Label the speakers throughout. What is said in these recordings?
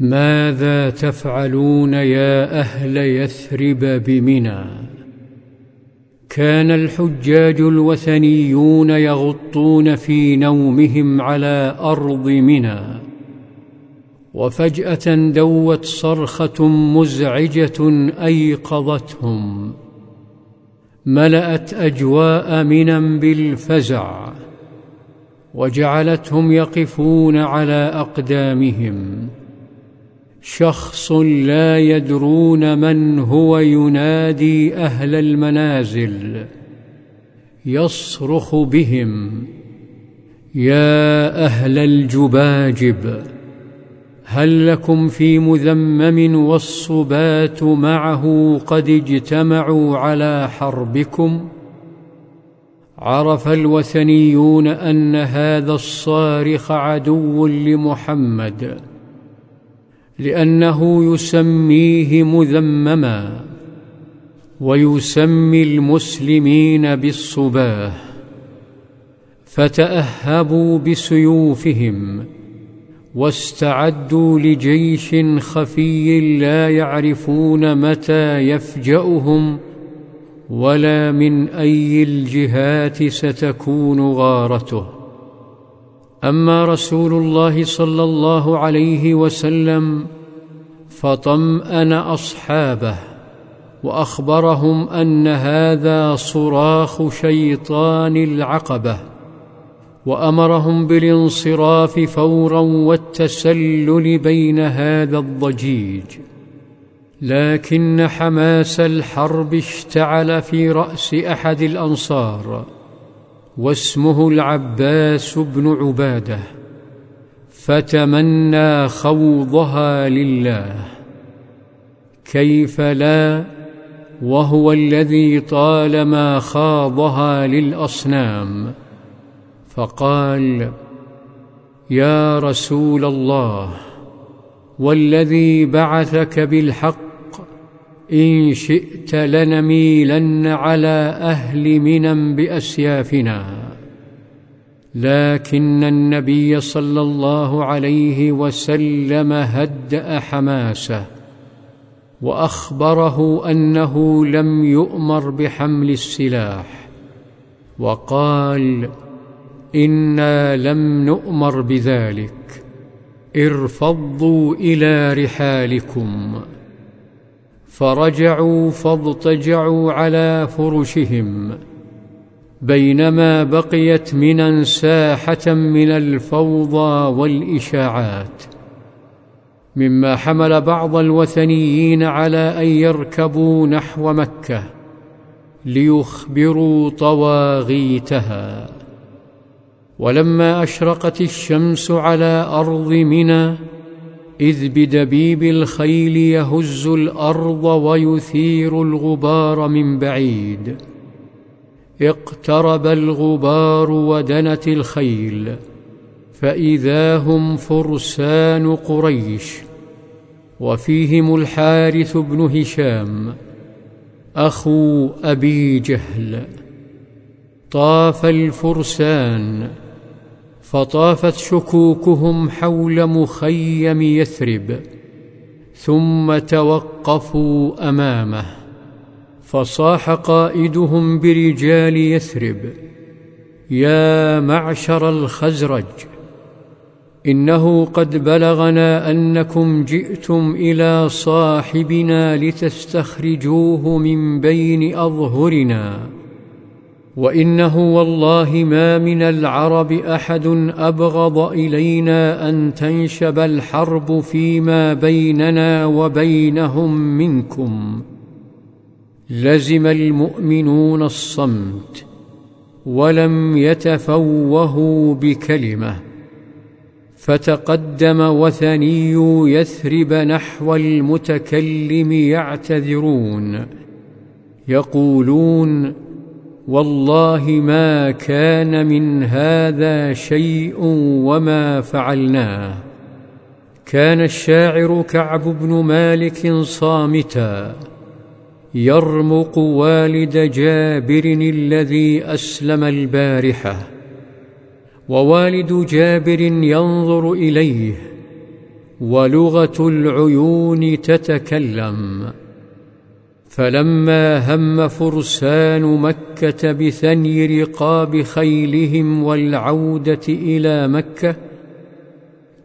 Speaker 1: ماذا تفعلون يا أهل يثرب بمنى؟ كان الحجاج الوثنيون يغطون في نومهم على أرض منى. وفجأة دوت صرخة مزعجة أيقظتهم. ملأت أجواء منى بالفزع. وجعلتهم يقفون على أقدامهم. شخص لا يدرون من هو ينادي أهل المنازل. يصرخ بهم يا أهل الجباجب هل لكم في مذمم والصبات معه قد اجتمعوا على حربكم؟ عرف الوثنيون أن هذا الصارخ عدو لمحمد. لأنه يسميه مذمما ويسمي المسلمين بالصباه فتأهبوا بسيوفهم واستعدوا لجيش خفي لا يعرفون متى يفجأهم ولا من أي الجهات ستكون غارته. أما رسول الله صلى الله عليه وسلم فطمأن أصحابه وأخبرهم أن هذا صراخ شيطان العقبة وأمرهم بالانصراف فورا والتسلل بين هذا الضجيج. لكن حماس الحرب اشتعل في رأس أحد الأنصار واسمه العباس بن عبادة فتمنى خوضها لله. كيف لا؟ وهو الذي طالما خاضها للأصنام. فقال يا رسول الله والذي بعثك بالحق إن شئت لنميلن على أهل منى بأسيافنا. لكن النبي صلى الله عليه وسلم هدأ حماسه وأخبره أنه لم يؤمر بحمل السلاح وقال إنا لم نؤمر بذلك ارفضوا إلى رحالكم فرجعوا فاضطجعوا على فرشهم بينما بقيت منى ساحة من الفوضى والإشاعات مما حمل بعض الوثنيين على أن يركبوا نحو مكة ليخبروا طواغيتها. ولما أشرقت الشمس على أرض منى إذ بدبيب الخيل يهز الأرض ويثير الغبار من بعيد. اقترب الغبار ودنت الخيل فإذا هم فرسان قريش وفيهم الحارث بن هشام أخو أبي جهل. طاف الفرسان فطافت شكوكهم حول مخيم يثرب ثم توقفوا أمامه. فصاح قائدهم برجال يثرب يا معشر الخزرج إنه قد بلغنا أنكم جئتم إلى صاحبنا لتستخرجوه من بين أظهرنا وإنه والله ما من العرب أحد أبغض إلينا أن تنشب الحرب فيما بيننا وبينهم منكم. لزم المؤمنون الصمت ولم يتفوهوا بكلمة فتقدم وثني يثرب نحو المتكلم يعتذرون يقولون والله ما كان من هذا شيء وما فعلناه. كان الشاعر كعب بن مالك صامتا. يرمق والد جابر الذي أسلم البارحة ووالد جابر ينظر إليه ولغة العيون تتكلم. فلما هم فرسان مكة بثني رقاب خيلهم والعودة إلى مكة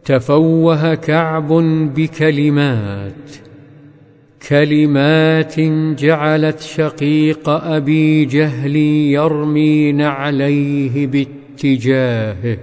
Speaker 1: تفوه كعب بكلمات. كلمات جعلت شقيق أبي جهل يرمي نعليه باتجاهه.